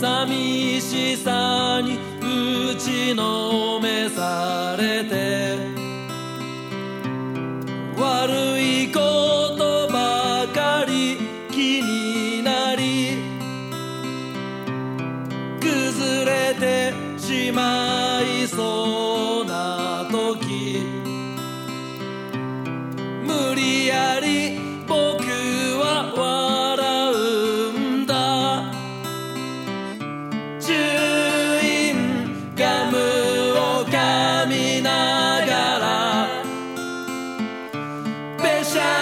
寂しさに打ちのめされて。悪いことばかり気になり。崩れてしまいそう。sunshine.